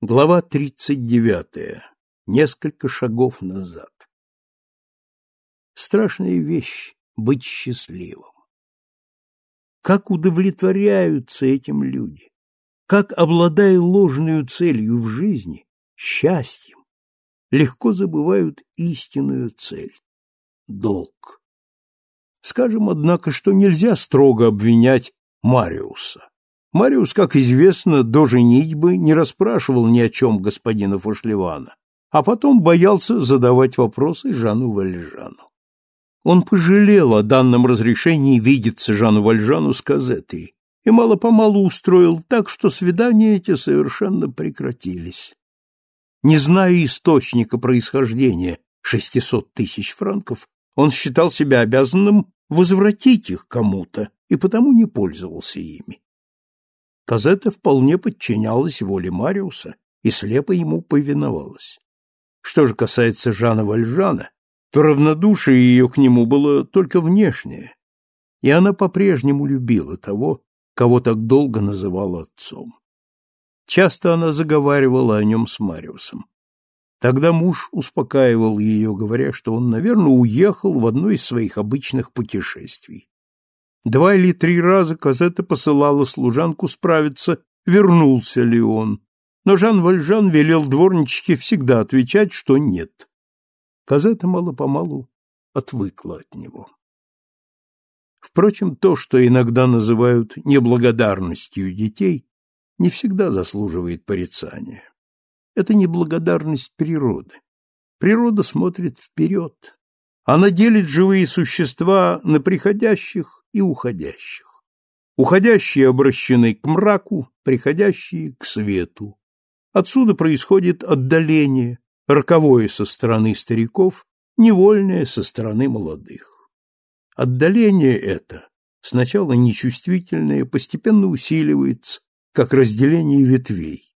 Глава 39. Несколько шагов назад. Страшная вещь — быть счастливым. Как удовлетворяются этим люди, как, обладая ложной целью в жизни, счастьем, легко забывают истинную цель — долг. Скажем, однако, что нельзя строго обвинять Мариуса. Мариус, как известно, до женитьбы не расспрашивал ни о чем господина Фошлевана, а потом боялся задавать вопросы Жану Вальжану. Он пожалел о данном разрешении видеться Жану Вальжану с Казетой и мало-помалу устроил так, что свидания эти совершенно прекратились. Не зная источника происхождения шестисот тысяч франков, он считал себя обязанным возвратить их кому-то и потому не пользовался ими. Казета вполне подчинялась воле Мариуса и слепо ему повиновалась. Что же касается Жана Вальжана, то равнодушие ее к нему было только внешнее, и она по-прежнему любила того, кого так долго называла отцом. Часто она заговаривала о нем с Мариусом. Тогда муж успокаивал ее, говоря, что он, наверное, уехал в одно из своих обычных путешествий. Два или три раза Казета посылала служанку справиться, вернулся ли он, но Жан Вальжан велел дворничке всегда отвечать, что нет. Казета мало-помалу отвыкла от него. Впрочем, то, что иногда называют неблагодарностью детей, не всегда заслуживает порицания. Это неблагодарность природы. Природа смотрит вперед. Она делит живые существа на приходящих и уходящих. Уходящие обращены к мраку, приходящие к свету. Отсюда происходит отдаление, роковое со стороны стариков, невольное со стороны молодых. Отдаление это, сначала нечувствительное, постепенно усиливается, как разделение ветвей.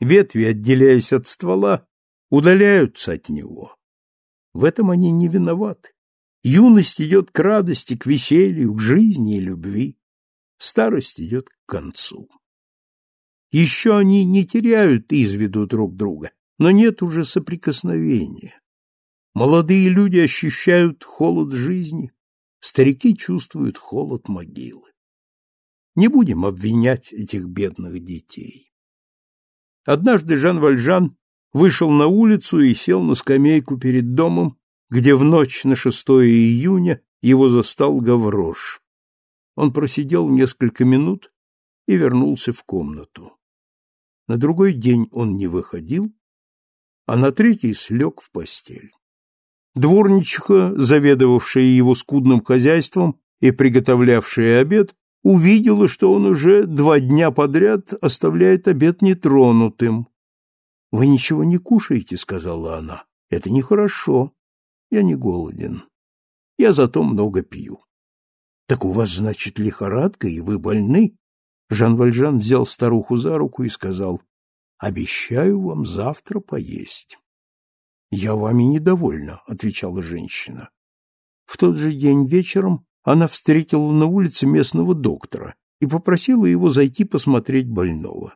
Ветви, отделяясь от ствола, удаляются от него. В этом они не виноваты. Юность идет к радости, к веселью, к жизни и любви. Старость идет к концу. Еще они не теряют из виду друг друга, но нет уже соприкосновения. Молодые люди ощущают холод жизни, старики чувствуют холод могилы. Не будем обвинять этих бедных детей. Однажды Жан Вальжан вышел на улицу и сел на скамейку перед домом, где в ночь на 6 июня его застал Гаврош. Он просидел несколько минут и вернулся в комнату. На другой день он не выходил, а на третий слег в постель. Дворничиха, заведовавшая его скудным хозяйством и приготовлявшая обед, увидела, что он уже два дня подряд оставляет обед нетронутым. — Вы ничего не кушаете, — сказала она. — Это нехорошо. Я не голоден. Я зато много пью. Так у вас, значит, лихорадка, и вы больны? Жан Вальжан взял старуху за руку и сказал, обещаю вам завтра поесть. Я вами недовольна, отвечала женщина. В тот же день вечером она встретила на улице местного доктора и попросила его зайти посмотреть больного.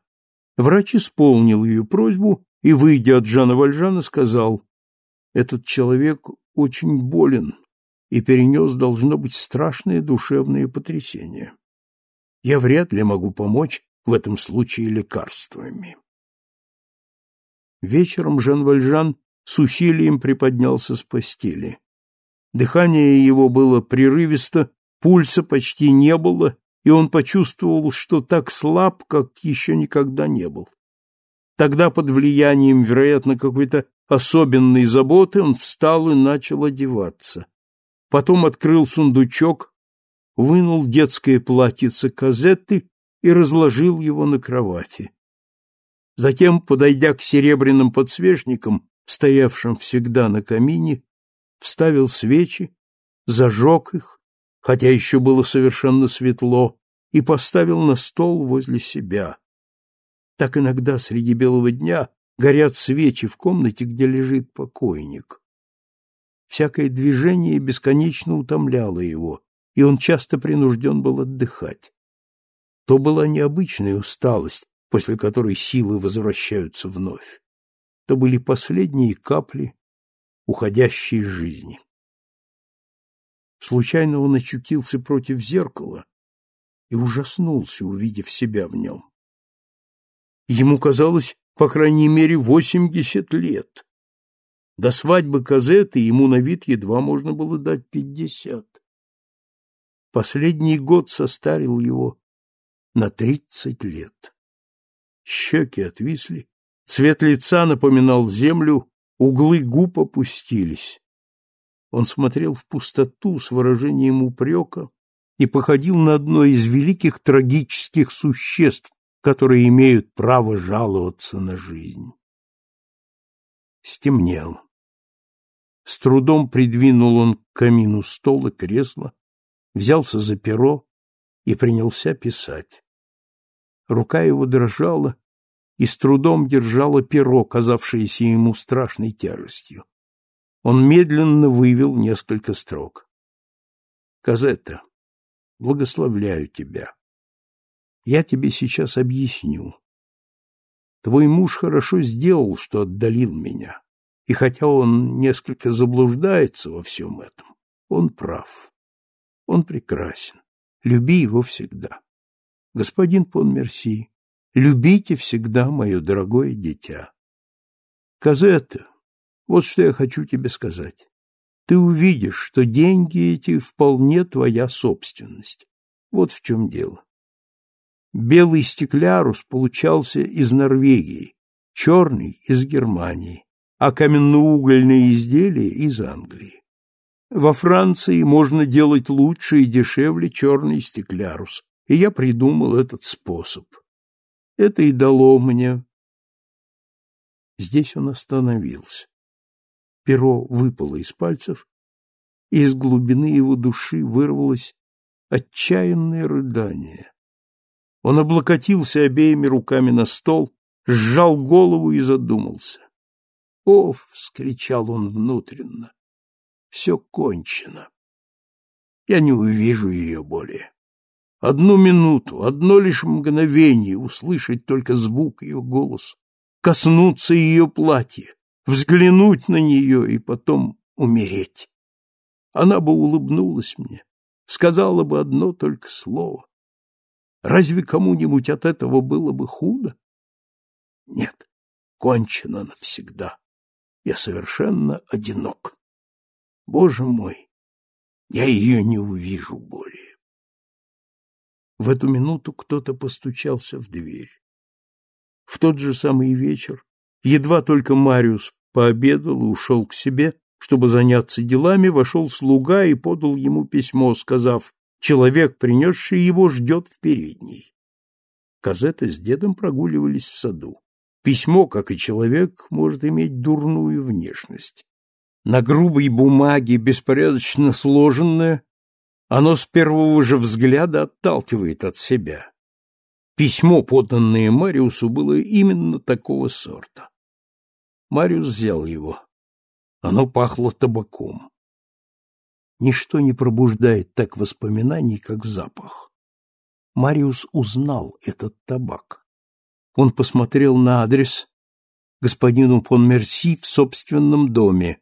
Врач исполнил ее просьбу и, выйдя от Жана Вальжана, сказал, «Этот человек очень болен и перенес, должно быть, страшное душевное потрясение. Я вряд ли могу помочь в этом случае лекарствами. Вечером Жан Вальжан с усилием приподнялся с постели. Дыхание его было прерывисто, пульса почти не было, и он почувствовал, что так слаб, как еще никогда не был. Тогда под влиянием, вероятно, какой-то особенной заботы он встал и начал одеваться. Потом открыл сундучок, вынул детское платьице Казетты и разложил его на кровати. Затем, подойдя к серебряным подсвечникам, стоявшим всегда на камине, вставил свечи, зажег их, хотя еще было совершенно светло, и поставил на стол возле себя. Так иногда среди белого дня горят свечи в комнате, где лежит покойник. Всякое движение бесконечно утомляло его, и он часто принужден был отдыхать. То была необычная усталость, после которой силы возвращаются вновь. То были последние капли уходящей жизни. Случайно он очутился против зеркала и ужаснулся, увидев себя в нем. Ему казалось, по крайней мере, восемьдесят лет. До свадьбы Казеты ему на вид едва можно было дать пятьдесят. Последний год состарил его на тридцать лет. Щеки отвисли, цвет лица напоминал землю, углы губ опустились. Он смотрел в пустоту с выражением упрека и походил на одно из великих трагических существ, которые имеют право жаловаться на жизнь. Стемнело. С трудом придвинул он к камину стол и кресло, взялся за перо и принялся писать. Рука его дрожала и с трудом держала перо, казавшееся ему страшной тяжестью. Он медленно вывел несколько строк. «Казетта, благословляю тебя. Я тебе сейчас объясню. Твой муж хорошо сделал, что отдалил меня, и хотя он несколько заблуждается во всем этом, он прав. Он прекрасен. Люби его всегда. Господин Понмерси, любите всегда мое дорогое дитя. Казетта, вот что я хочу тебе сказать. Ты увидишь, что деньги эти вполне твоя собственность. Вот в чем дело. Белый стеклярус получался из Норвегии, черный — из Германии, а каменноугольные изделия — из Англии. Во Франции можно делать лучше и дешевле черный стеклярус, и я придумал этот способ. Это и дало мне... Здесь он остановился перо выпало из пальцев, и из глубины его души вырвалось отчаянное рыдание. Он облокотился обеими руками на стол, сжал голову и задумался. «Оф!» — вскричал он внутренно. «Все кончено. Я не увижу ее более. Одну минуту, одно лишь мгновение услышать только звук ее голоса, коснуться ее платья, взглянуть на нее и потом умереть. Она бы улыбнулась мне, сказала бы одно только слово. Разве кому-нибудь от этого было бы худо? Нет, кончено навсегда. Я совершенно одинок. Боже мой, я ее не увижу более. В эту минуту кто-то постучался в дверь. В тот же самый вечер Едва только Мариус пообедал и ушел к себе, чтобы заняться делами, вошел слуга и подал ему письмо, сказав, человек, принесший его, ждет в передней. Казета с дедом прогуливались в саду. Письмо, как и человек, может иметь дурную внешность. На грубой бумаге, беспорядочно сложенное, оно с первого же взгляда отталкивает от себя. Письмо, поданное Мариусу, было именно такого сорта. Мариус взял его. Оно пахло табаком. Ничто не пробуждает так воспоминаний, как запах. Мариус узнал этот табак. Он посмотрел на адрес господину Понмерси в собственном доме.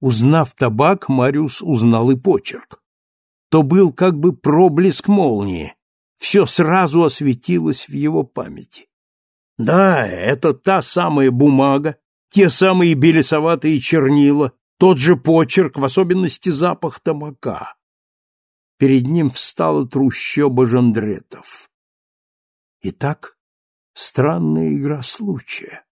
Узнав табак, Мариус узнал и почерк. То был как бы проблеск молнии. Все сразу осветилось в его памяти. Да, это та самая бумага, те самые белесоватые чернила, тот же почерк, в особенности запах табака. Перед ним встала трущоба жандретов. Итак, странная игра случая.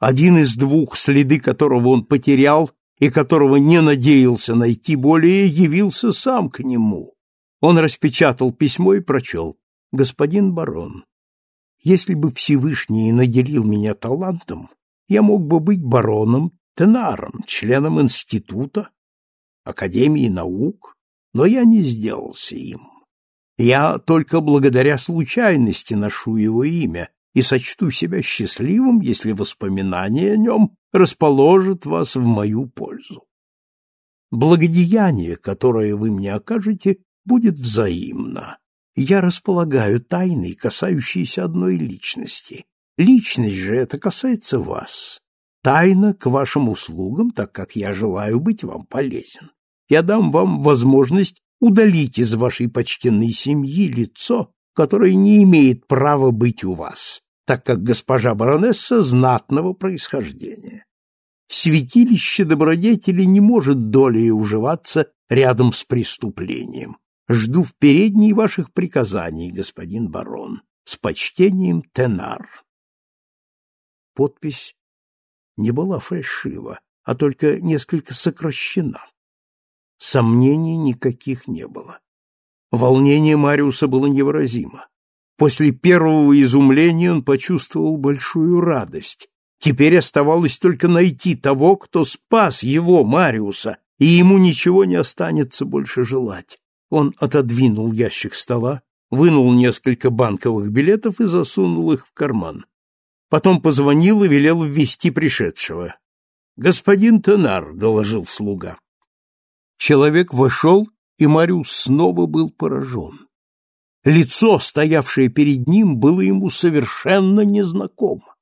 Один из двух, следы которого он потерял и которого не надеялся найти более, явился сам к нему. Он распечатал письмо и прочел. «Господин барон, если бы Всевышний наделил меня талантом, я мог бы быть бароном Тенаром, членом института, Академии наук, но я не сделался им. Я только благодаря случайности ношу его имя и сочту себя счастливым, если воспоминание о нем расположит вас в мою пользу. Благодеяние, которое вы мне окажете, будет взаимно, Я располагаю тайной, касающейся одной личности. Личность же это касается вас. Тайна к вашим услугам, так как я желаю быть вам полезен. Я дам вам возможность удалить из вашей почтенной семьи лицо, которое не имеет права быть у вас, так как госпожа баронесса знатного происхождения. Святилище добродетели не может долей уживаться рядом с преступлением. Жду в передней ваших приказаний, господин барон. С почтением, Тенар. Подпись не была фальшива, а только несколько сокращена. Сомнений никаких не было. Волнение Мариуса было невыразимо. После первого изумления он почувствовал большую радость. Теперь оставалось только найти того, кто спас его, Мариуса, и ему ничего не останется больше желать. Он отодвинул ящик стола, вынул несколько банковых билетов и засунул их в карман. Потом позвонил и велел ввести пришедшего. «Господин Тенар», — доложил слуга. Человек вошел, и Мариус снова был поражен. Лицо, стоявшее перед ним, было ему совершенно незнакомо.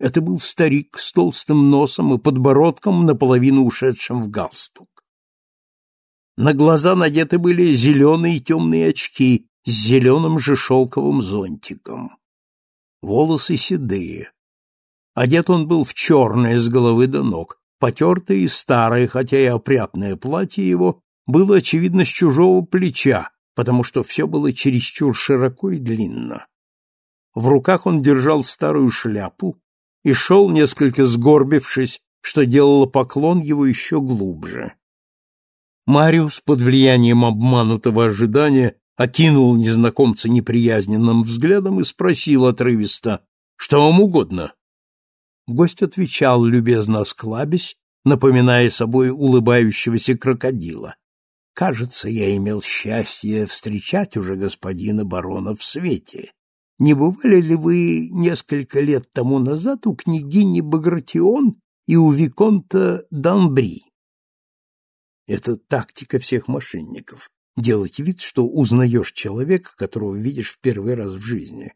Это был старик с толстым носом и подбородком, наполовину ушедшим в галстук. На глаза надеты были зеленые темные очки с зеленым же шелковым зонтиком волосы седые. Одет он был в черное с головы до ног, потертое и старое, хотя и опрятное платье его было, очевидно, с чужого плеча, потому что все было чересчур широко и длинно. В руках он держал старую шляпу и шел, несколько сгорбившись, что делало поклон его еще глубже. Мариус под влиянием обманутого ожидания окинул незнакомца неприязненным взглядом и спросил отрывисто, что вам угодно. Гость отвечал, любезно осклабясь, напоминая собой улыбающегося крокодила. Кажется, я имел счастье встречать уже господина барона в свете. Не бывали ли вы несколько лет тому назад у княгини Багратион и у виконта Дамбри? Это тактика всех мошенников делать вид, что узнаешь человека, которого видишь в первый раз в жизни.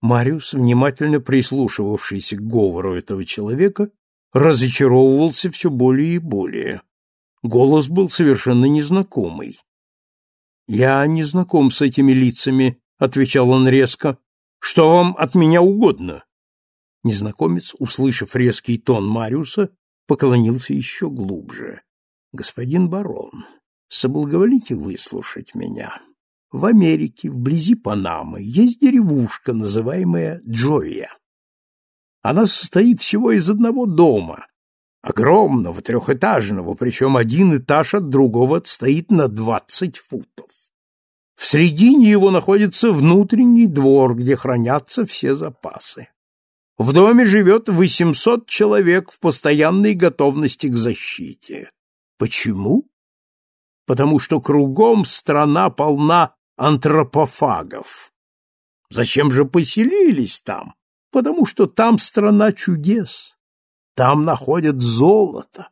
Мариус, внимательно прислушивавшийся к говору этого человека, разочаровывался все более и более. Голос был совершенно незнакомый. «Я не знаком с этими лицами», — отвечал он резко. «Что вам от меня угодно?» Незнакомец, услышав резкий тон Мариуса, поклонился еще глубже. «Господин барон, соблаговолите выслушать меня. В Америке, вблизи Панамы, есть деревушка, называемая Джоя. Она состоит всего из одного дома, огромного, трехэтажного, причем один этаж от другого отстоит на двадцать футов. В середине его находится внутренний двор, где хранятся все запасы. В доме живет восемьсот человек в постоянной готовности к защите. Почему? потому что кругом страна полна антропофагов. Зачем же поселились там? Потому что там страна чудес. Там находят золото.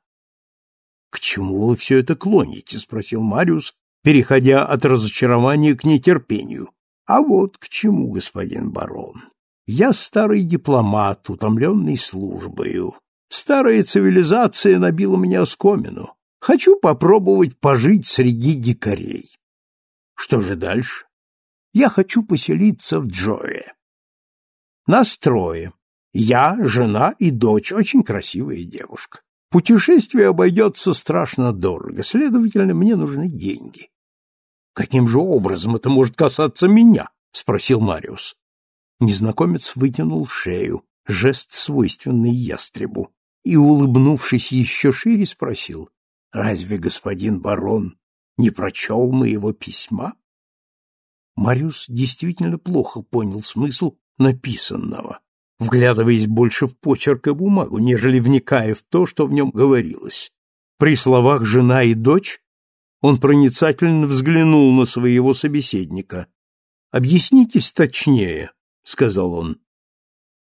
— К чему вы все это клоните? — спросил Мариус, переходя от разочарования к нетерпению. — А вот к чему, господин барон. Я старый дипломат, утомленный службою. Старая цивилизация набила меня оскомину. Хочу попробовать пожить среди дикарей. Что же дальше? Я хочу поселиться в Джое. Нас трое. Я, жена и дочь, очень красивая девушка. Путешествие обойдется страшно дорого, следовательно, мне нужны деньги. Каким же образом это может касаться меня? спросил Мариус. Незнакомец вытянул шею, жест свойственный ястребу, и, улыбнувшись еще шире, спросил: Разве господин барон не прочел моего письма? Мариус действительно плохо понял смысл написанного, вглядываясь больше в почерк и бумагу, нежели вникая в то, что в нем говорилось. При словах «жена» и «дочь» он проницательно взглянул на своего собеседника. «Объяснитесь точнее», — сказал он.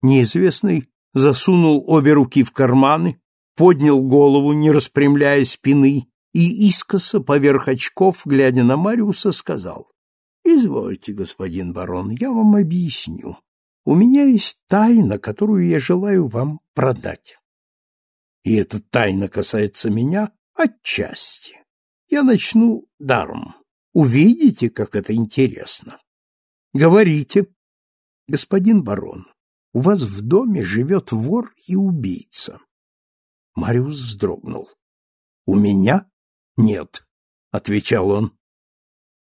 Неизвестный засунул обе руки в карманы, поднял голову, не распрямляя спины, и искоса поверх очков, глядя на Мариуса, сказал, Извольте, господин барон, я вам объясню. У меня есть тайна, которую я желаю вам продать. И эта тайна касается меня отчасти. Я начну даром. Увидите, как это интересно. Говорите. Господин барон, у вас в доме живет вор и убийца. Мариус вздрогнул. У меня? Нет, отвечал он.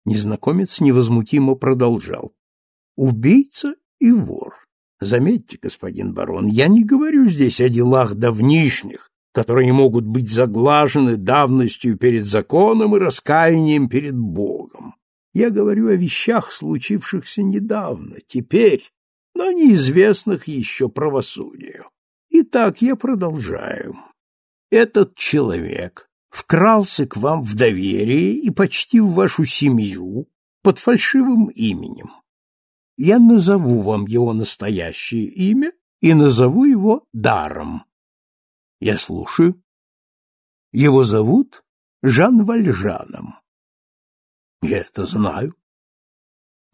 Незнакомец невозмутимо продолжал. Убийца и вор. Заметьте, господин барон, я не говорю здесь о делах давнишних, которые могут быть заглажены давностью перед законом и раскаянием перед Богом. Я говорю о вещах, случившихся недавно, теперь, но неизвестных еще правосудию. Итак, я продолжаю. Этот человек вкрался к вам в доверие и почти в вашу семью под фальшивым именем. Я назову вам его настоящее имя и назову его даром. Я слушаю. Его зовут Жан Вальжаном. Я это знаю.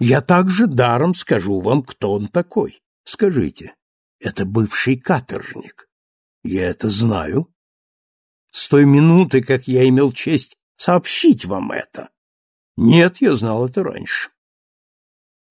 Я также даром скажу вам, кто он такой. Скажите, это бывший каторжник. Я это знаю. С той минуты, как я имел честь сообщить вам это. Нет, я знал это раньше.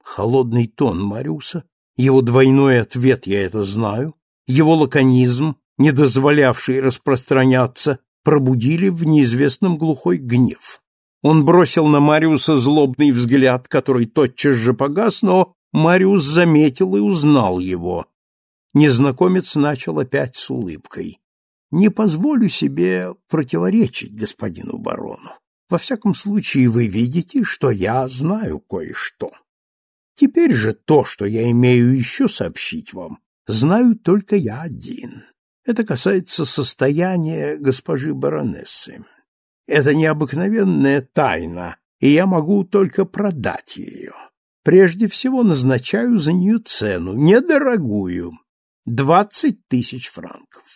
Холодный тон Мариуса, его двойной ответ «я это знаю», его лаконизм, не дозволявший распространяться, пробудили в неизвестном глухой гнев. Он бросил на Мариуса злобный взгляд, который тотчас же погас, но Мариус заметил и узнал его. Незнакомец начал опять с улыбкой. «Не позволю себе противоречить господину барону. Во всяком случае, вы видите, что я знаю кое-что. Теперь же то, что я имею еще сообщить вам, знаю только я один. Это касается состояния госпожи баронессы. Это необыкновенная тайна, и я могу только продать ее. Прежде всего назначаю за нее цену, недорогую, двадцать тысяч франков.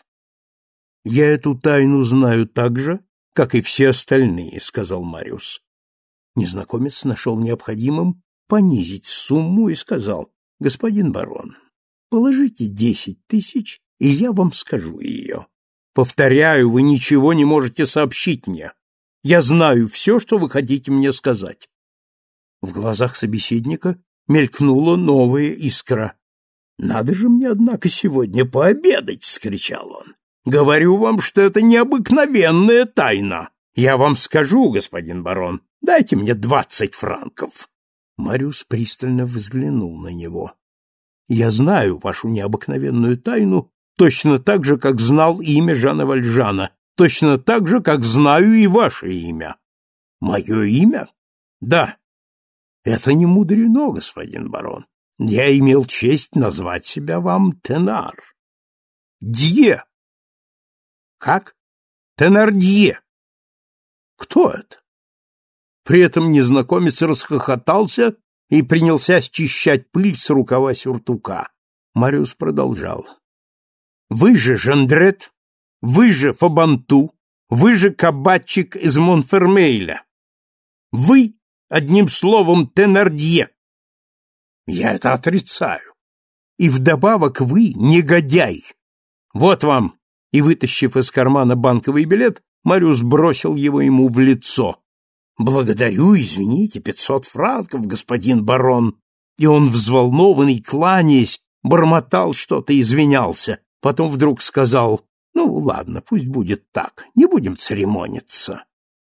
Я эту тайну знаю так же, как и все остальные, сказал Мариус. Незнакомец нашел необходимым понизить сумму и сказал, господин барон, положите десять тысяч, и я вам скажу ее. Повторяю, вы ничего не можете сообщить мне. Я знаю все, что вы хотите мне сказать. В глазах собеседника мелькнула новая искра. «Надо же мне, однако, сегодня пообедать!» — вскричал он. «Говорю вам, что это необыкновенная тайна. Я вам скажу, господин барон, дайте мне двадцать франков». Мариус пристально взглянул на него. «Я знаю вашу необыкновенную тайну точно так же, как знал имя Жана Вальжана, точно так же, как знаю и ваше имя». «Мое имя?» «Да». «Это не мудрено, господин барон. Я имел честь назвать себя вам Тенар». «Дье». «Как?» «Тенардье». «Кто это?» При этом незнакомец расхохотался и принялся счищать пыль с рукава сюртука. Мариус продолжал. «Вы же Жандрет, вы же Фабанту, вы же кабачик из Монфермейля. Вы, одним словом, Тенардье. Я это отрицаю. И вдобавок вы негодяй. Вот вам. И, вытащив из кармана банковый билет, Мариус бросил его ему в лицо. Благодарю, извините, пятьсот франков, господин барон. И он, взволнованный, кланяясь, бормотал что-то, извинялся. Потом вдруг сказал, ну, ладно, пусть будет так, не будем церемониться.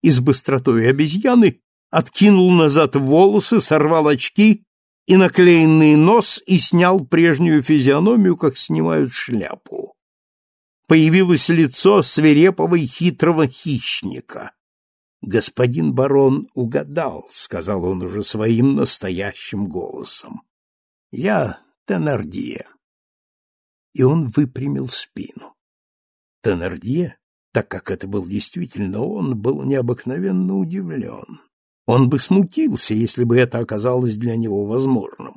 И с быстротой обезьяны откинул назад волосы, сорвал очки и наклеенный нос и снял прежнюю физиономию, как снимают шляпу. Появилось лицо свирепого и хитрого хищника. Господин барон угадал, сказал он уже своим настоящим голосом. Я Тенардье. И он выпрямил спину. Тенардье, так как это был действительно он, был необыкновенно удивлен. Он бы смутился, если бы это оказалось для него возможным.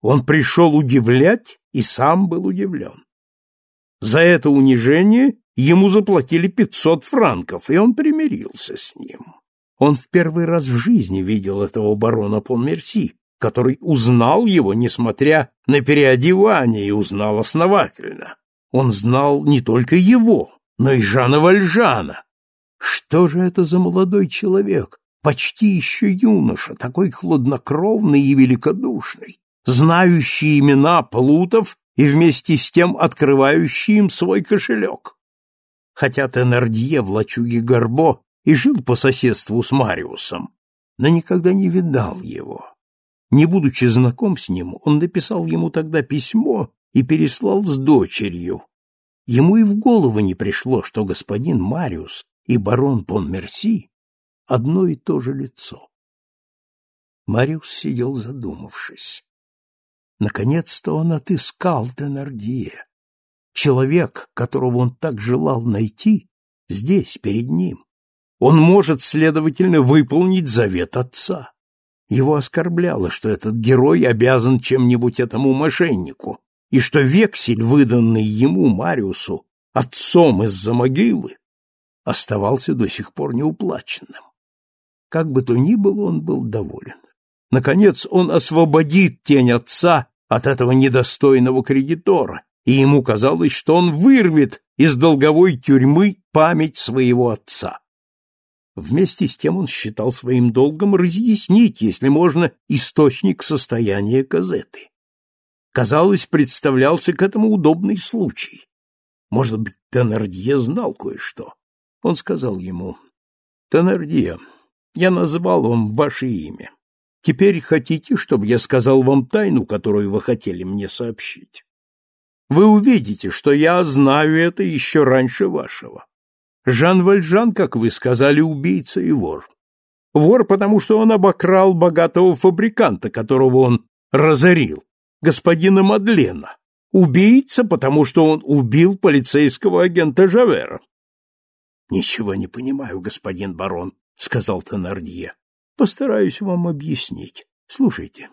Он пришел удивлять и сам был удивлен. За это унижение ему заплатили пятьсот франков, и он примирился с ним. Он в первый раз в жизни видел этого барона Понмерси, который узнал его, несмотря на переодевание, и узнал основательно. Он знал не только его, но и Жана Вальжана. Что же это за молодой человек, почти еще юноша, такой хладнокровный и великодушный, знающий имена плутов и вместе с тем открывающий им свой кошелек? Хотя Тенардье в лачуге Горбо и жил по соседству с Мариусом, но никогда не видал его. Не будучи знаком с ним, он написал ему тогда письмо и переслал с дочерью. Ему и в голову не пришло, что господин Мариус и барон Понмерси одно и то же лицо. Мариус сидел задумавшись. Наконец-то он отыскал Тенардье. Человек, которого он так желал найти, здесь, перед ним. Он может, следовательно, выполнить завет отца. Его оскорбляло, что этот герой обязан чем-нибудь этому мошеннику, и что вексель, выданный ему, Мариусу, отцом из-за могилы, оставался до сих пор неуплаченным. Как бы то ни было, он был доволен. Наконец он освободит тень отца от этого недостойного кредитора, и ему казалось, что он вырвет из долговой тюрьмы память своего отца. Вместе с тем он считал своим долгом разъяснить, если можно, источник состояния Казеты. Казалось, представлялся к этому удобный случай. Может быть, Теннердье знал кое-что. Он сказал ему, «Теннердье, я назвал вам ваше имя. Теперь хотите, чтобы я сказал вам тайну, которую вы хотели мне сообщить? Вы увидите, что я знаю это еще раньше вашего. Жан Вальжан, как вы сказали, убийца и вор. Вор, потому что он обокрал богатого фабриканта, которого он разорил, господина Мадлена. Убийца, потому что он убил полицейского агента Жавера. — Ничего не понимаю, господин барон, — сказал Теннердье. — Постараюсь вам объяснить. Слушайте.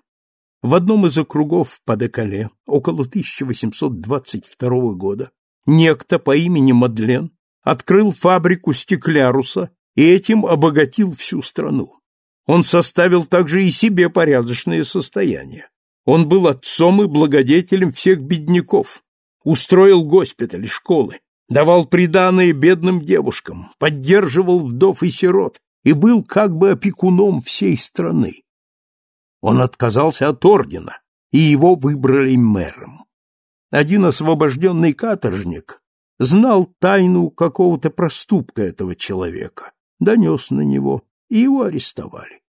В одном из округов по Декале, около 1822 года, некто по имени Мадлен открыл фабрику стекляруса и этим обогатил всю страну. Он составил также и себе порядочное состояние. Он был отцом и благодетелем всех бедняков, устроил госпитали, школы, давал приданое бедным девушкам, поддерживал вдов и сирот и был как бы опекуном всей страны. Он отказался от ордена, и его выбрали мэром. Один освобожденный каторжник знал тайну какого-то проступка этого человека, донес на него, и его арестовали.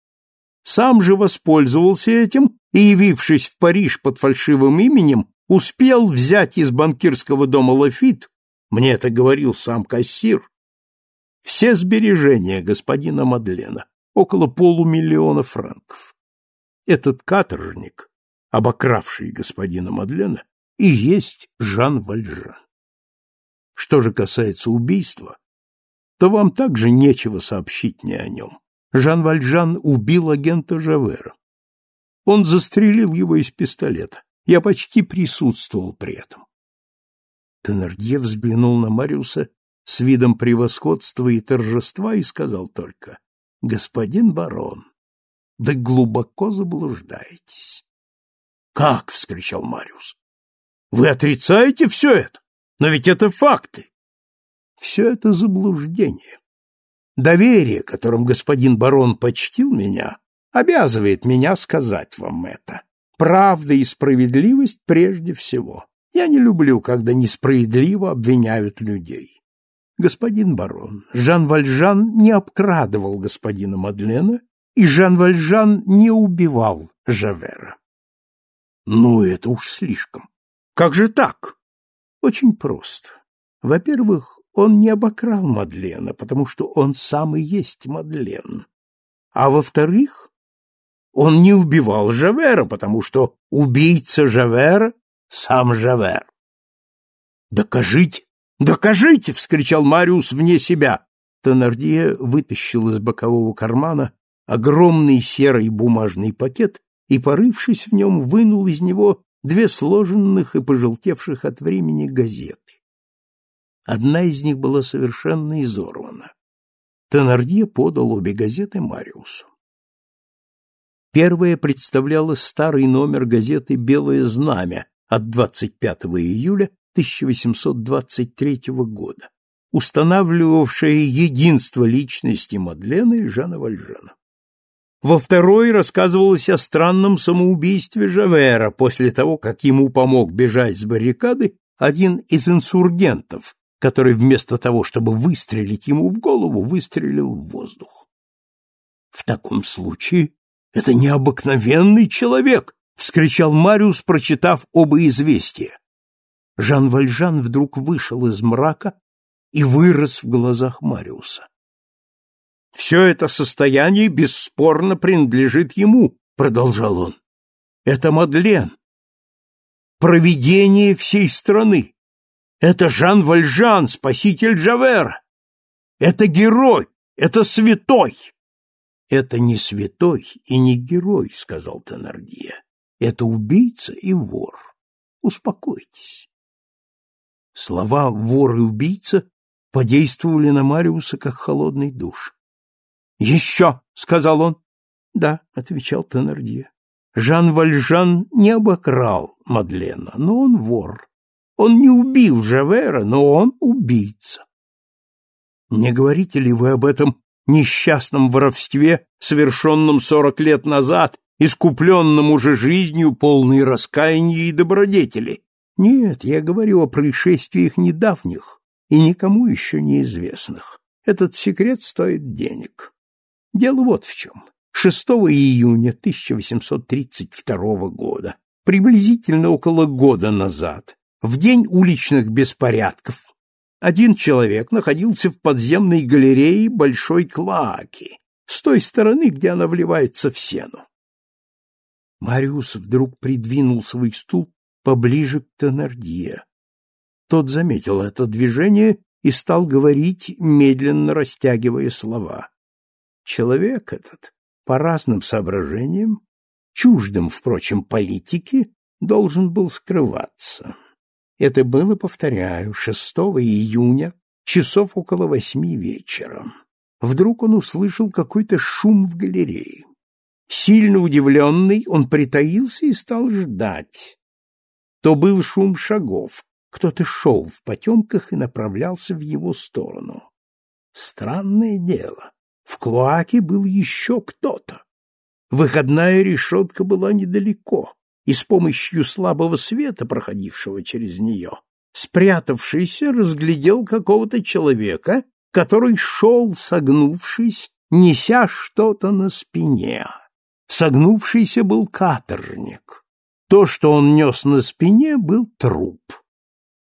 Сам же воспользовался этим и, явившись в Париж под фальшивым именем, успел взять из банкирского дома Лафит, мне это говорил сам кассир, все сбережения господина Мадлена, около полумиллиона франков. Этот каторжник, обокравший господина Мадлена, и есть Жан Вальжан. Что же касается убийства, то вам также нечего сообщить мне о нем. Жан Вальжан убил агента Жавера. Он застрелил его из пистолета. Я почти присутствовал при этом. Теннердье взглянул на Мариуса с видом превосходства и торжества и сказал только, «Господин барон, да глубоко заблуждаетесь». «Как?» — вскричал Мариус. «Вы отрицаете все это? Но ведь это факты!» «Все это заблуждение. Доверие, которым господин барон почтил меня, обязывает меня сказать вам это. Правда и справедливость прежде всего. Я не люблю, когда несправедливо обвиняют людей. Господин барон, Жан Вальжан не обкрадывал господина Мадлена, и Жан Вальжан не убивал Жавера. Ну, это уж слишком. Как же так? Очень просто. Во-первых, он не обокрал Мадлена, потому что он сам и есть Мадлен. А во-вторых, он не убивал Жавера, потому что убийца Жавера — сам Жавер. «Докажите! Докажите!» — вскричал Мариус вне себя. Тонардье вытащил из бокового кармана огромный серый бумажный пакет и, порывшись в нем, вынул из него две сложенных и пожелтевших от времени газеты. Одна из них была совершенно изорвана. Теннердье подал обе газеты Мариусу. Первая представляла старый номер газеты «Белое знамя» от 25 июля 1823 года, устанавливавшее единство личности Мадлена и Жана Вальжана. Во второй рассказывалось о странном самоубийстве Жавера после того, как ему помог бежать с баррикады один из инсургентов, который вместо того, чтобы выстрелить ему в голову, выстрелил в воздух. В таком случае это необыкновенный человек, вскричал Мариус, прочитав оба известия. Жан Вальжан вдруг вышел из мрака и вырос в глазах Мариуса. Все это состояние бесспорно принадлежит ему, продолжал он. Это Мадлен, провидение всей страны. Это Жан Вальжан, спаситель Джавера. Это герой, это святой. Это не святой и не герой, сказал Теннердье. Это убийца и вор. Успокойтесь. Слова вор и убийца подействовали на Мариуса как холодный душ. «Еще!» — сказал он. «Да», — отвечал Теннердье. Жан Вальжан не обокрал Мадлена, но он вор. Он не убил Жавера, но он убийца. Не говорите ли вы об этом несчастном воровстве, совершенном сорок лет назад, искупленном уже жизнью, полной раскаяния и добродетели? Нет, я говорю о происшествиях недавних и никому еще неизвестных. Этот секрет стоит денег. Дело вот в чем. 6 июня 1832 года, приблизительно около года назад, в день уличных беспорядков, один человек находился в подземной галерее Большой Клоаки, с той стороны, где она вливается в сену. Мариус вдруг придвинул свой стул поближе к Теннердье. Тот заметил это движение и стал говорить, медленно растягивая слова. Человек этот, по разным соображениям, чуждым, впрочем, политике, должен был скрываться. Это было, повторяю, 6 июня, часов около восьми вечера. Вдруг он услышал какой-то шум в галерее. Сильно удивленный, он притаился и стал ждать. То был шум шагов. Кто-то шел в потемках и направлялся в его сторону. Странное дело. В клоаке был еще кто-то. Выходная решетка была недалеко, и с помощью слабого света, проходившего через нее, спрятавшийся разглядел какого-то человека, который шел, согнувшись, неся что-то на спине. Согнувшийся был каторжник. То, что он нес на спине, был труп.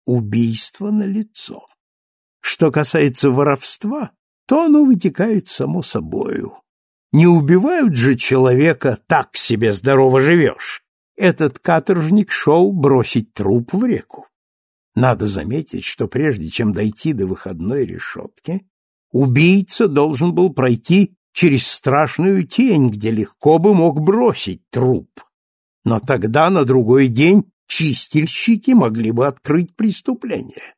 Убийство на лицо. Что касается воровства, то оно вытекает само собою. Не убивают же человека, так себе здорово живешь. Этот каторжник шел бросить труп в реку. Надо заметить, что прежде чем дойти до выходной решетки, убийца должен был пройти через страшную тень, где легко бы мог бросить труп. Но тогда на другой день чистильщики могли бы открыть преступление.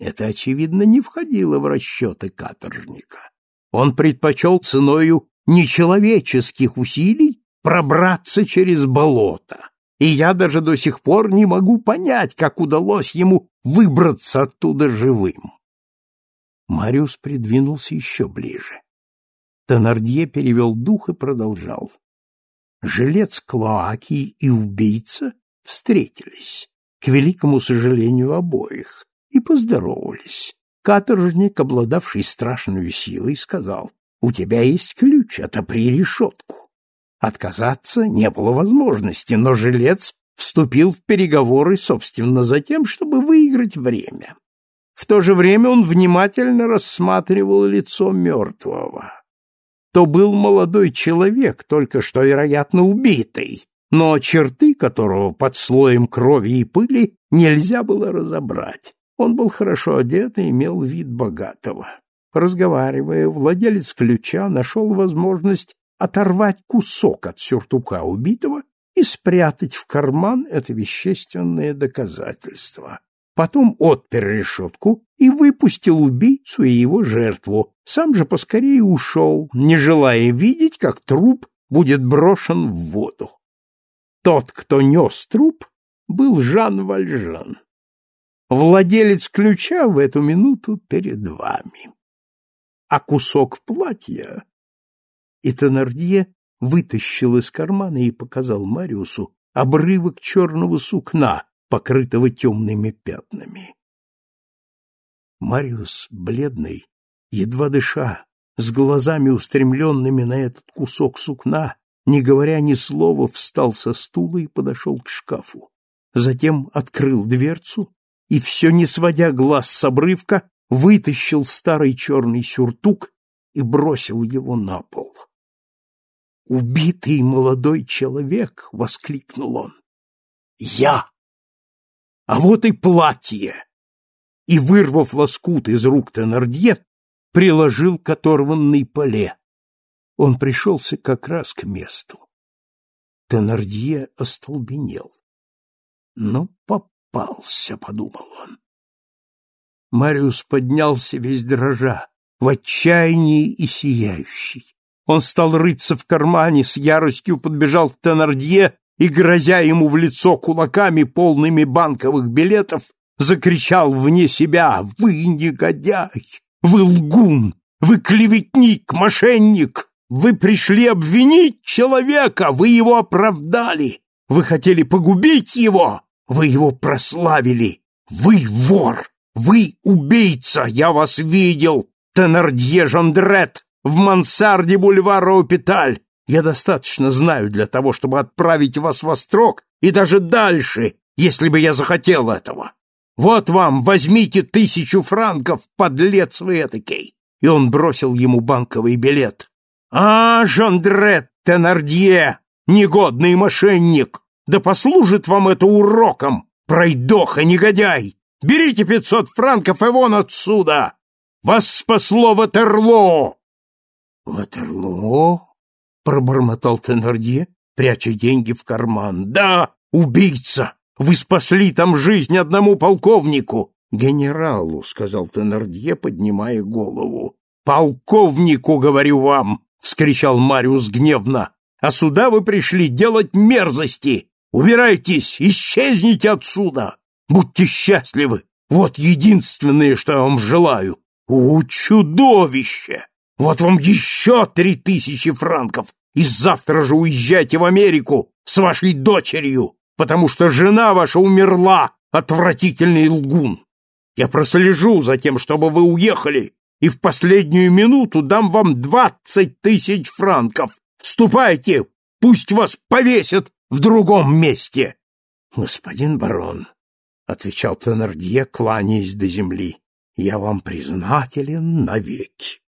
Это, очевидно, не входило в расчеты каторжника. Он предпочел ценою нечеловеческих усилий пробраться через болото, и я даже до сих пор не могу понять, как удалось ему выбраться оттуда живым. Мариус придвинулся еще ближе. Теннердье перевел дух и продолжал. Жилец Клоаки и убийца встретились, к великому сожалению обоих, и поздоровались. Каторжник, обладавший страшной силой, сказал, «У тебя есть ключ, отопри решетку». Отказаться не было возможности, но жилец вступил в переговоры, собственно, за тем, чтобы выиграть время. В то же время он внимательно рассматривал лицо мертвого. То был молодой человек, только что, вероятно, убитый, но черты которого под слоем крови и пыли нельзя было разобрать. Он был хорошо одет и имел вид богатого. Разговаривая, владелец ключа нашел возможность оторвать кусок от сюртука убитого и спрятать в карман это вещественное доказательство. Потом отпер решетку и выпустил убийцу и его жертву, сам же поскорее ушел, не желая видеть, как труп будет брошен в воду. Тот, кто нес труп, был Жан Вальжан. Владелец ключа в эту минуту перед вами. А кусок платья... И Теннердье вытащил из кармана и показал Мариусу обрывок черного сукна, покрытого темными пятнами. Мариус, бледный, едва дыша, с глазами устремленными на этот кусок сукна, не говоря ни слова, встал со стула и подошел к шкафу. Затем открыл дверцу и, все не сводя глаз с обрывка, вытащил старый черный сюртук и бросил его на пол. «Убитый молодой человек!» — воскликнул он. «Я! А вот и платье!» И, вырвав лоскут из рук Теннердье, приложил к оторванной поле. Он пришелся как раз к месту. Теннердье остолбенел. «Ну, попался», — подумал он. Мариус поднялся весь дрожа, в отчаянии и сияющий. Он стал рыться в кармане, с яростью подбежал к Теннердье и, грозя ему в лицо кулаками, полными банковых билетов, закричал вне себя «Вы негодяй! Вы лгун! Вы клеветник, мошенник! Вы пришли обвинить человека! Вы его оправдали! Вы хотели погубить его! Вы его прославили! Вы вор! Вы убийца! Я вас видел! Теннердье Жандрет! в мансарде бульвара Опиталь. Я достаточно знаю для того, чтобы отправить вас в Острог и даже дальше, если бы я захотел этого. Вот вам, возьмите тысячу франков, подлец вы этакий. И он бросил ему банковый билет. А, Жандрет Тенардье, негодный мошенник, да послужит вам это уроком, пройдоха, негодяй. Берите пятьсот франков и вон отсюда. Вас спасло Ватерлоо. Ватерлоо? Пробормотал Теннердье, пряча деньги в карман. Да, убийца! Вы спасли там жизнь одному полковнику. Генералу, сказал Теннердье, поднимая голову. Полковнику, говорю вам, вскричал Мариус гневно. А сюда вы пришли делать мерзости. Убирайтесь, исчезните отсюда. Будьте счастливы. Вот единственное, что я вам желаю. У чудовище! Вот вам еще три тысячи франков, и завтра же уезжайте в Америку с вашей дочерью, потому что жена ваша умерла, отвратительный лгун. Я прослежу за тем, чтобы вы уехали, и в последнюю минуту дам вам двадцать тысяч франков. Ступайте, пусть вас повесят в другом месте. Господин барон, — отвечал Теннердье, кланяясь до земли, — я вам признателен навеки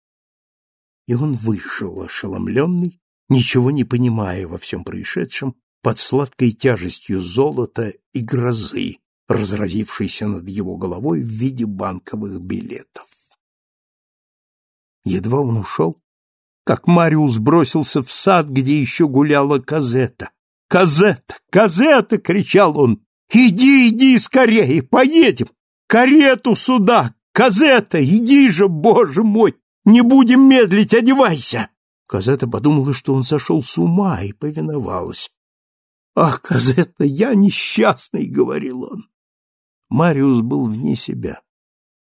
и он вышел, ошеломленный, ничего не понимая во всем происшедшем, под сладкой тяжестью золота и грозы, разразившейся над его головой в виде банковых билетов. Едва он ушел, как Мариус бросился в сад, где еще гуляла Казета. «Казета! Казета!» — кричал он. «Иди, иди скорее, поедем! Карету сюда! Казета, иди же, боже мой! Не будем медлить, одевайся!» Казета подумала, что он сошел с ума, и повиновалась. «Ах, Казета, я несчастный!» — говорил он. Мариус был вне себя.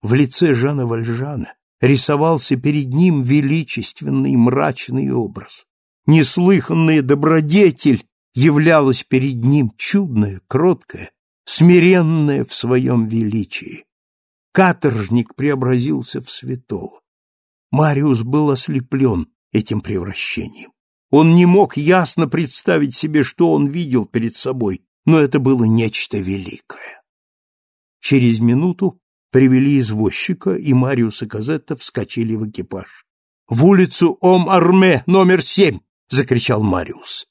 В лице Жана Вальжана рисовался перед ним величественный мрачный образ. Неслыханная добродетель являлась перед ним чудная, кроткая, смиренная в своем величии. Каторжник преобразился в святого. Мариус был ослеплен этим превращением. Он не мог ясно представить себе, что он видел перед собой, но это было нечто великое. Через минуту привели извозчика, и Мариус и Казетта вскочили в экипаж. «В улицу Ом-Арме, номер семь!» — закричал Мариус.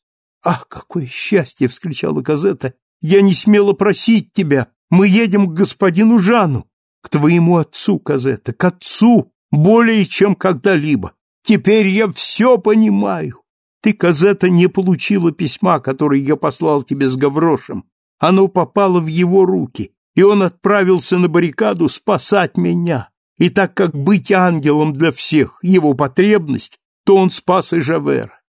«Ах, какое счастье!» — вскричала Казетта. «Я не смела просить тебя! Мы едем к господину Жану!» «К твоему отцу, Казетта, к отцу!» Более чем когда-либо. Теперь я все понимаю. Ты, Казета, не получила письма, которое я послал тебе с Гаврошем. Оно попало в его руки. и он отправился на баррикаду спасать меня. И так как быть ангелом для всех его потребность, то он спас и Жавера.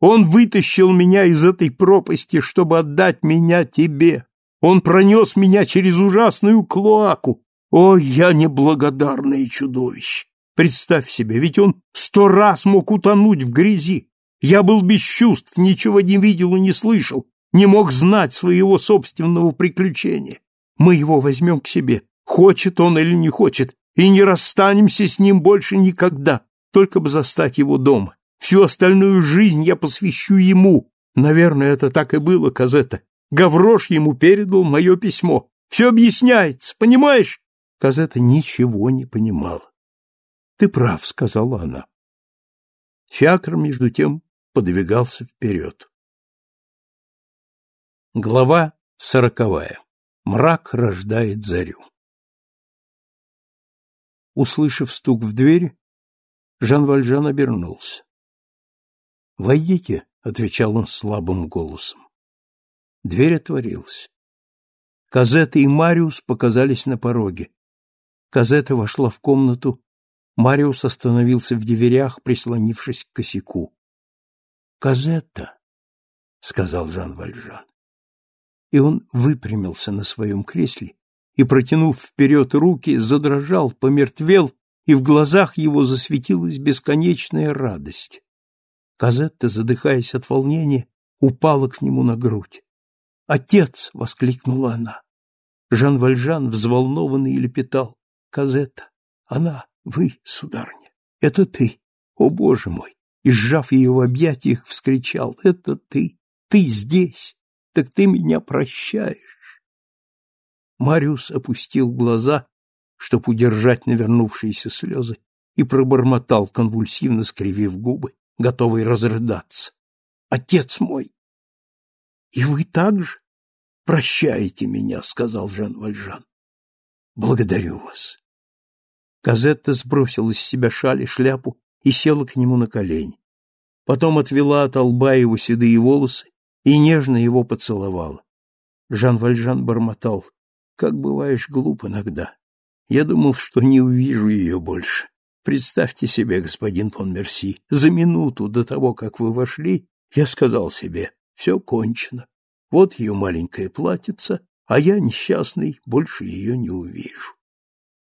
Он вытащил меня из этой пропасти, чтобы отдать меня тебе. Он пронес меня через ужасную клоаку. О, я неблагодарное чудовище! Представь себе, ведь он сто раз мог утонуть в грязи. Я был без чувств, ничего не видел и не слышал, не мог знать своего собственного приключения. Мы его возьмем к себе, хочет он или не хочет, и не расстанемся с ним больше никогда, только бы застать его дома. Всю остальную жизнь я посвящу ему. Наверное, это так и было, Казета. Гаврош ему передал мое письмо. Все объясняется, понимаешь? Казета ничего не понимала. Ты прав, сказала она. Фиакр, между тем, подвигался вперед. Глава сороковая. Мрак рождает зарю. Услышав стук в дверь, Жан Вальжан обернулся. «Войдите», — отвечал он слабым голосом. Дверь отворилась. Казета и Мариус показались на пороге. Казета вошла в комнату. Мариус остановился в дверях, прислонившись к косяку. «Казетта», — сказал Жан Вальжан. И он выпрямился на своем кресле и, протянув вперед руки, задрожал, помертвел, и в глазах его засветилась бесконечная радость. Казетта, задыхаясь от волнения, упала к нему на грудь. «Отец!» — воскликнула она. Жан Вальжан, взволнованный, лепетал. «Казетта! Она! Вы, сударыня! Это ты! О, Боже мой!» И, сжав ее в объятиях, вскричал. «Это ты! Ты здесь! Так ты меня прощаешь!» Мариус опустил глаза, чтоб удержать навернувшиеся слезы, и пробормотал, конвульсивно скривив губы готовый разрыдаться. Отец мой! И вы также прощаете меня, сказал Жан Вальжан. Благодарю вас. Казетта сбросила с себя шаль и шляпу и села к нему на колени. Потом отвела от лба его седые волосы и нежно его поцеловала. Жан Вальжан бормотал. Как бываешь глуп иногда. Я думал, что не увижу ее больше. Представьте себе, господин фон Мерси, за минуту до того, как вы вошли, я сказал себе, все кончено. Вот ее маленькое платьице, а я, несчастный, больше ее не увижу.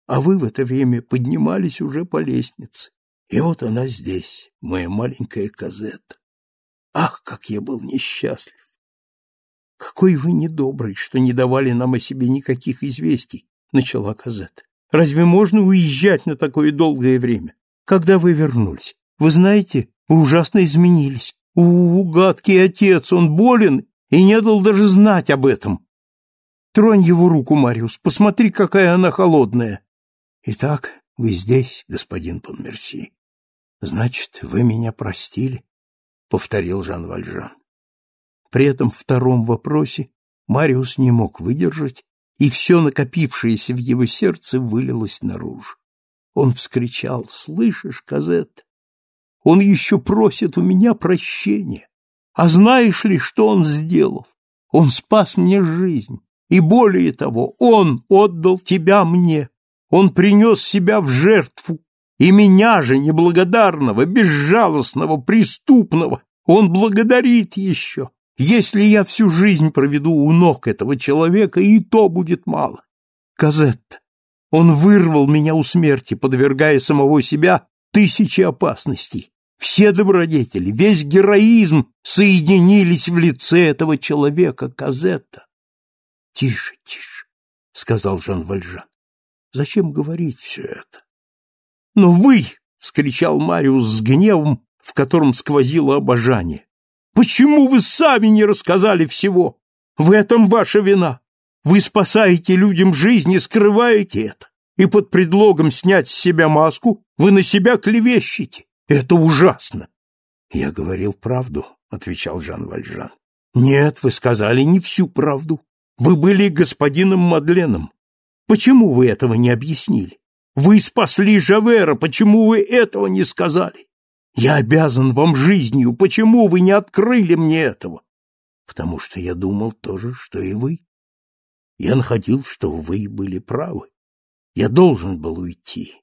А вы в это время поднимались уже по лестнице. И вот она здесь, моя маленькая Казетта. Ах, как я был несчастлив! Какой вы недобрый, что не давали нам о себе никаких известий, начала Казетта. Разве можно уезжать на такое долгое время? Когда вы вернулись? Вы знаете, вы ужасно изменились. У, гадкий отец, он болен и не дал даже знать об этом. Тронь его руку, Мариус, посмотри, какая она холодная. Итак, вы здесь, господин Понмерси. Значит, вы меня простили, повторил Жан Вальжан. При этом втором вопросе Мариус не мог выдержать и все накопившееся в его сердце вылилось наружу. Он вскричал, «Слышишь, Казет? Он еще просит у меня прощения. А знаешь ли, что он сделал? Он спас мне жизнь, и более того, он отдал тебя мне. Он принес себя в жертву, и меня же, неблагодарного, безжалостного, преступного, он благодарит еще. Если я всю жизнь проведу у ног этого человека, и то будет мало. Казетта, он вырвал меня у смерти, подвергая самого себя тысячи опасностей. Все добродетели, весь героизм соединились в лице этого человека, Казетта. — Тише, тише, — сказал Жан Вальжан. — Зачем говорить все это? — Но вы, — вскричал Мариус с гневом, в котором сквозило обожание, Почему вы сами не рассказали всего? В этом ваша вина. Вы спасаете людям жизнь и скрываете это. И под предлогом снять с себя маску вы на себя клевещете. Это ужасно. Я говорил правду, отвечал Жан Вальжан. Нет, вы сказали не всю правду. Вы были господином Мадленом. Почему вы этого не объяснили? Вы спасли Жавера, почему вы этого не сказали? Я обязан вам жизнью. Почему вы не открыли мне этого? Потому что я думал то же, что и вы. Я находил, что вы были правы. Я должен был уйти.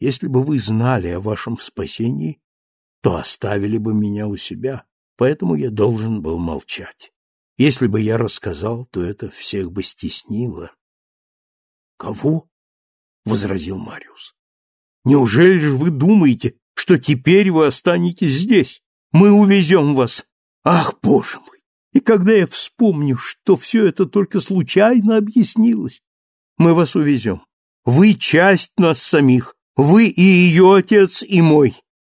Если бы вы знали о вашем спасении, то оставили бы меня у себя, поэтому я должен был молчать. Если бы я рассказал, то это всех бы стеснило. — Кого? — возразил Мариус. — Неужели же вы думаете, что теперь вы останетесь здесь? Мы увезем вас. Ах, боже мой! И когда я вспомню, что все это только случайно объяснилось, мы вас увезем. Вы часть нас самих. Вы и ее отец, и мой.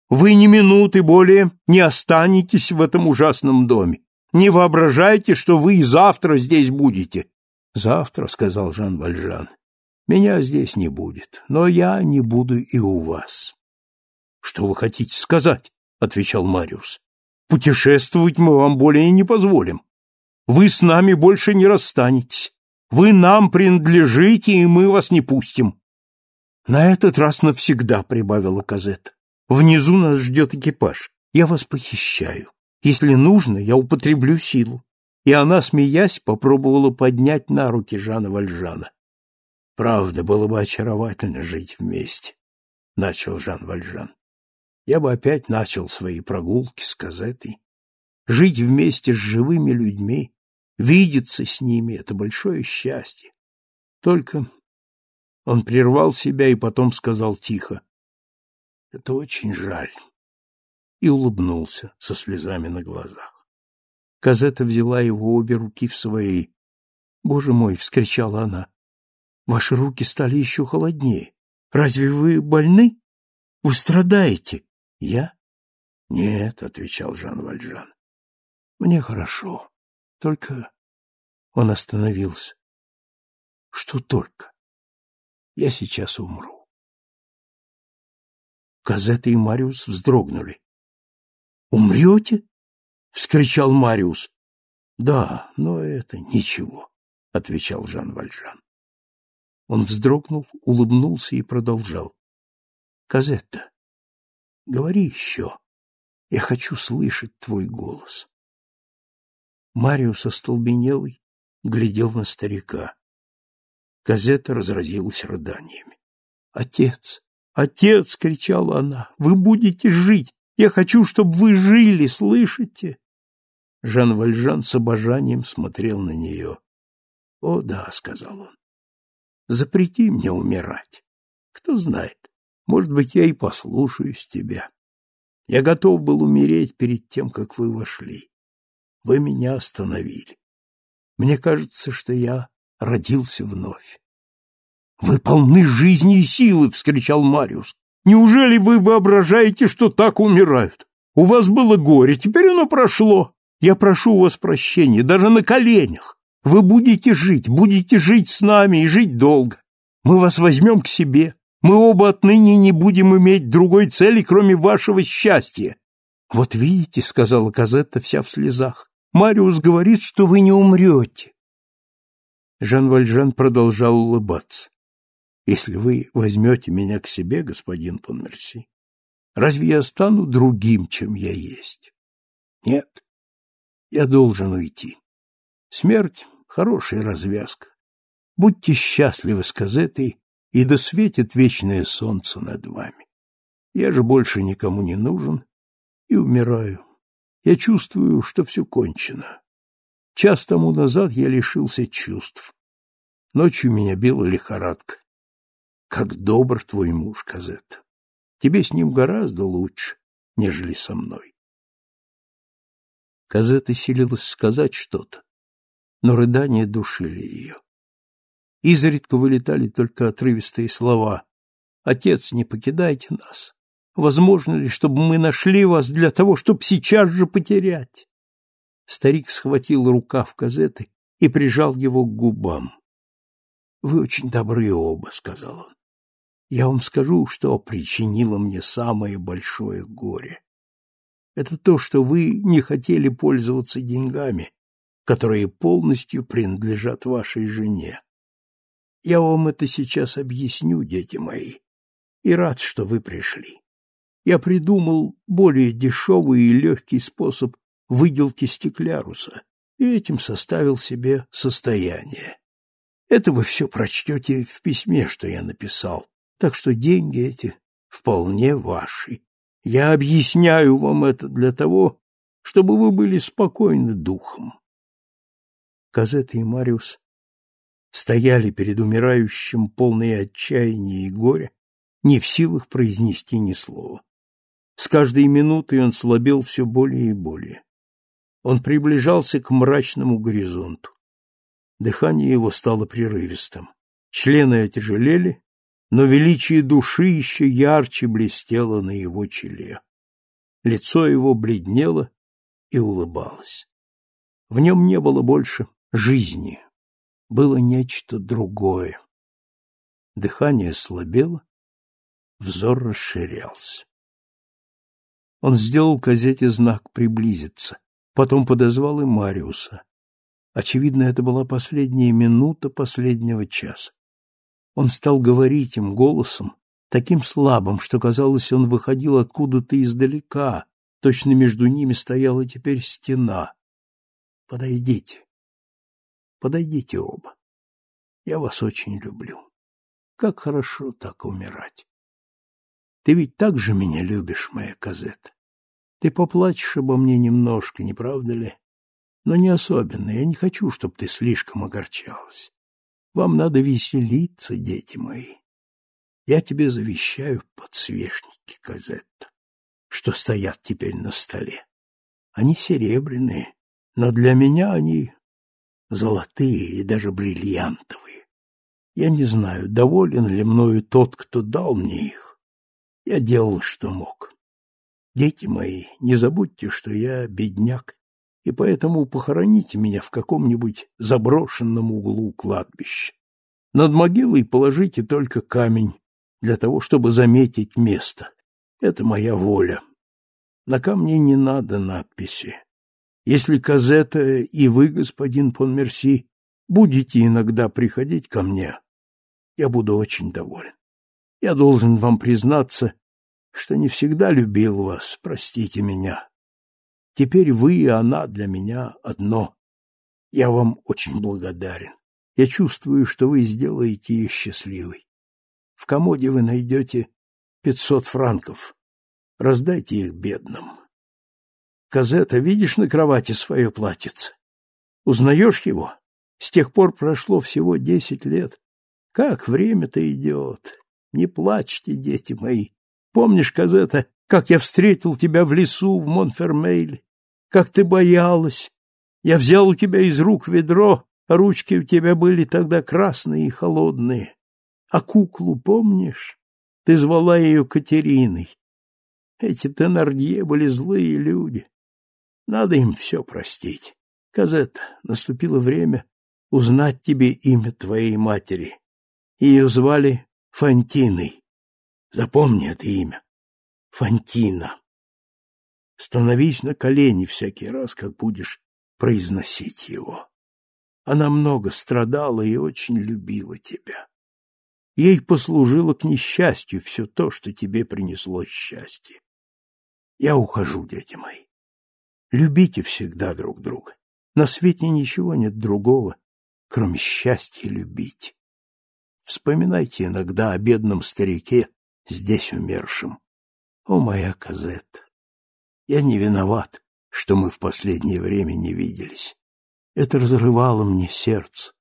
Вы ни минуты более не останетесь в этом ужасном доме. Не воображайте, что вы и завтра здесь будете. Завтра, сказал Жан Вальжан. Меня здесь не будет, но я не буду и у вас. Что вы хотите сказать? отвечал Мариус. Путешествовать мы вам более не позволим. Вы с нами больше не расстанетесь. Вы нам принадлежите, и мы вас не пустим. На этот раз навсегда, прибавила Казетта. Внизу нас ждет экипаж. Я вас похищаю. Если нужно, я употреблю силу. И она, смеясь, попробовала поднять на руки Жана Вальжана. Правда, было бы очаровательно жить вместе, начал Жан Вальжан я бы опять начал свои прогулки с Казетой. Жить вместе с живыми людьми, видеться с ними — это большое счастье. Только он прервал себя и потом сказал тихо, «Это очень жаль», и улыбнулся со слезами на глазах. Казета взяла его обе руки в свои. «Боже мой!» — вскричала она. «Ваши руки стали еще холоднее. Разве вы больны? Вы страдаете?» Я? Нет, отвечал Жан Вальжан. Мне хорошо. Только он остановился. Что только? Я сейчас умру. Казета и Мариус вздрогнули. Умрете? вскричал Мариус. Да, но это ничего, отвечал Жан Вальжан. Он вздрогнул, улыбнулся и продолжал. Казетта, Говори еще. Я хочу слышать твой голос. Мариус остолбенелый глядел на старика. Казета разразилась рыданиями. «Отец! Отец!» — кричала она. «Вы будете жить! Я хочу, чтобы вы жили, слышите?» Жан Вальжан с обожанием смотрел на нее. «О да», — сказал он, — «запрети мне умирать. Кто знает, может быть, я и послушаюсь тебя. Я готов был умереть перед тем, как вы вошли. Вы меня остановили. Мне кажется, что я родился вновь. Вы полны жизни и силы, вскричал Мариус. Неужели вы воображаете, что так умирают? У вас было горе, теперь оно прошло. Я прошу у вас прощения, даже на коленях. Вы будете жить, будете жить с нами и жить долго. Мы вас возьмем к себе, мы оба отныне не будем иметь другой цели, кроме вашего счастья. — Вот видите, — сказала Казетта вся в слезах, — Мариус говорит, что вы не умрете. Жан Вальжан продолжал улыбаться. — Если вы возьмете меня к себе, господин Понмерси, разве я стану другим, чем я есть? Нет, я должен уйти. Смерть — хорошая развязка. Будьте счастливы с Казетой и да светит вечное солнце над вами. Я же больше никому не нужен и умираю. Я чувствую, что все кончено. Час тому назад я лишился чувств. Ночью меня била лихорадка. Как добр твой муж, Казет. Тебе с ним гораздо лучше, нежели со мной. Казета силилась сказать что-то, но рыдания душили ее. Изредка вылетали только отрывистые слова. «Отец, не покидайте нас. Возможно ли, чтобы мы нашли вас для того, чтобы сейчас же потерять?» Старик схватил рукав казеты и прижал его к губам. «Вы очень добры оба», — сказал он. «Я вам скажу, что причинило мне самое большое горе. Это то, что вы не хотели пользоваться деньгами, которые полностью принадлежат вашей жене. Я вам это сейчас объясню, дети мои, и рад, что вы пришли. Я придумал более дешевый и легкий способ выделки стекляруса, и этим составил себе состояние. Это вы все прочтете в письме, что я написал, так что деньги эти вполне ваши. Я объясняю вам это для того, чтобы вы были спокойны духом. Казета и Мариус стояли перед умирающим полные отчаяния и горя, не в силах произнести ни слова. С каждой минутой он слабел все более и более. Он приближался к мрачному горизонту. Дыхание его стало прерывистым. Члены отяжелели, но величие души еще ярче блестело на его челе. Лицо его бледнело и улыбалось. В нем не было больше жизни, было нечто другое. Дыхание слабело, взор расширялся. Он сделал газете знак «приблизиться», потом подозвал и Мариуса. Очевидно, это была последняя минута последнего часа. Он стал говорить им голосом, таким слабым, что, казалось, он выходил откуда-то издалека, точно между ними стояла теперь стена. «Подойдите, подойдите оба. Я вас очень люблю. Как хорошо так умирать. Ты ведь так же меня любишь, моя Казета. Ты поплачешь обо мне немножко, не правда ли? Но не особенно. Я не хочу, чтобы ты слишком огорчалась. Вам надо веселиться, дети мои. Я тебе завещаю подсвечники, Казетта, что стоят теперь на столе. Они серебряные, но для меня они золотые и даже бриллиантовые. Я не знаю, доволен ли мною тот, кто дал мне их. Я делал, что мог. Дети мои, не забудьте, что я бедняк и поэтому похороните меня в каком-нибудь заброшенном углу кладбища. Над могилой положите только камень для того, чтобы заметить место. Это моя воля. На камне не надо надписи. Если Казета и вы, господин Понмерси, будете иногда приходить ко мне, я буду очень доволен. Я должен вам признаться, что не всегда любил вас, простите меня. Теперь вы и она для меня одно. Я вам очень благодарен. Я чувствую, что вы сделаете ее счастливой. В комоде вы найдете пятьсот франков. Раздайте их бедным. Казета, видишь на кровати свое платьице? Узнаешь его? С тех пор прошло всего десять лет. Как время-то идет. Не плачьте, дети мои. Помнишь, Казета, как я встретил тебя в лесу в Монфермейле, как ты боялась. Я взял у тебя из рук ведро, а ручки у тебя были тогда красные и холодные. А куклу помнишь? Ты звала ее Катериной. Эти Тенардье были злые люди. Надо им все простить. Казет, наступило время узнать тебе имя твоей матери. Ее звали Фантиной. Запомни это имя. Фантина. Становись на колени всякий раз, как будешь произносить его. Она много страдала и очень любила тебя. Ей послужило к несчастью все то, что тебе принесло счастье. Я ухожу, дети мои. Любите всегда друг друга. На свете ничего нет другого, кроме счастья любить. Вспоминайте иногда о бедном старике, здесь умершем. О, моя Казетта! Я не виноват, что мы в последнее время не виделись. Это разрывало мне сердце.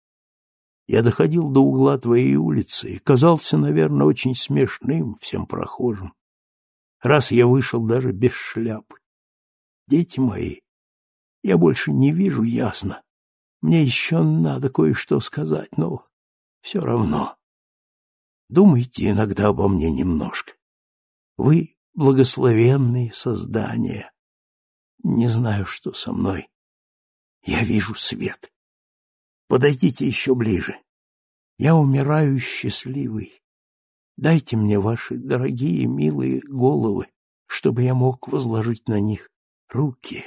Я доходил до угла твоей улицы и казался, наверное, очень смешным всем прохожим. Раз я вышел даже без шляпы. Дети мои, я больше не вижу ясно. Мне еще надо кое-что сказать, но все равно. Думайте иногда обо мне немножко. Вы благословенные создания. Не знаю, что со мной. Я вижу свет. Подойдите еще ближе. Я умираю счастливый. Дайте мне ваши дорогие, милые головы, чтобы я мог возложить на них руки.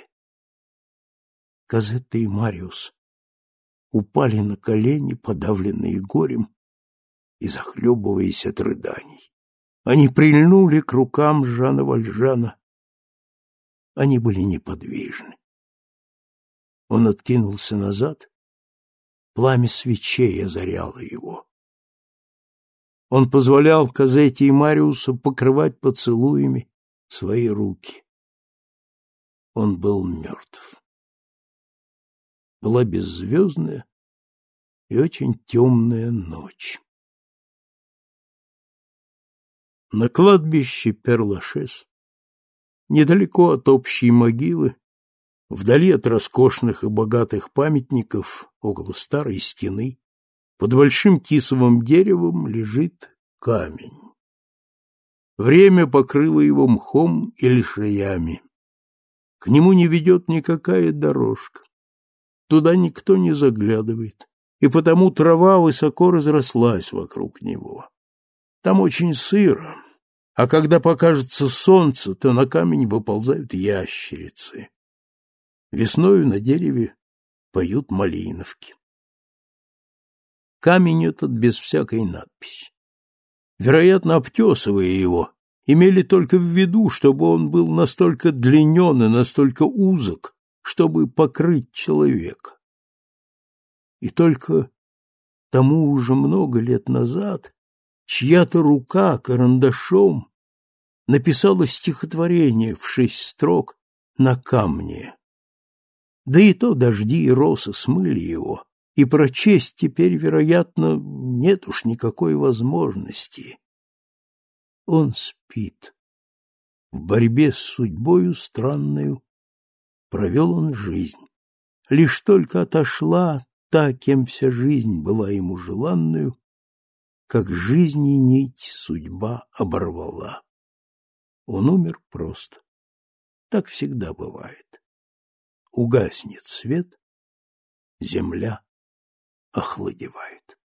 Казетта и Мариус упали на колени, подавленные горем и захлебываясь от рыданий. Они прильнули к рукам Жана Вальжана. Они были неподвижны. Он откинулся назад Пламя свечей озаряло его. Он позволял Казете и Мариусу покрывать поцелуями свои руки. Он был мертв. Была беззвездная и очень темная ночь. На кладбище Перлашес, недалеко от общей могилы, вдали от роскошных и богатых памятников, около старой стены, под большим тисовым деревом лежит камень. Время покрыло его мхом и лишаями. К нему не ведет никакая дорожка. Туда никто не заглядывает, и потому трава высоко разрослась вокруг него. Там очень сыро, а когда покажется солнце, то на камень выползают ящерицы. Весною на дереве поют малиновки. Камень этот без всякой надписи. Вероятно, обтесывая его, имели только в виду, чтобы он был настолько длинен и настолько узок, чтобы покрыть человека. И только тому уже много лет назад чья-то рука карандашом написала стихотворение в шесть строк на камне. Да и то дожди и росы смыли его, и прочесть теперь, вероятно, нет уж никакой возможности. Он спит. В борьбе с судьбою странную провел он жизнь. Лишь только отошла та, кем вся жизнь была ему желанную, как жизни нить судьба оборвала. Он умер просто. Так всегда бывает. Угаснет свет, земля охладевает.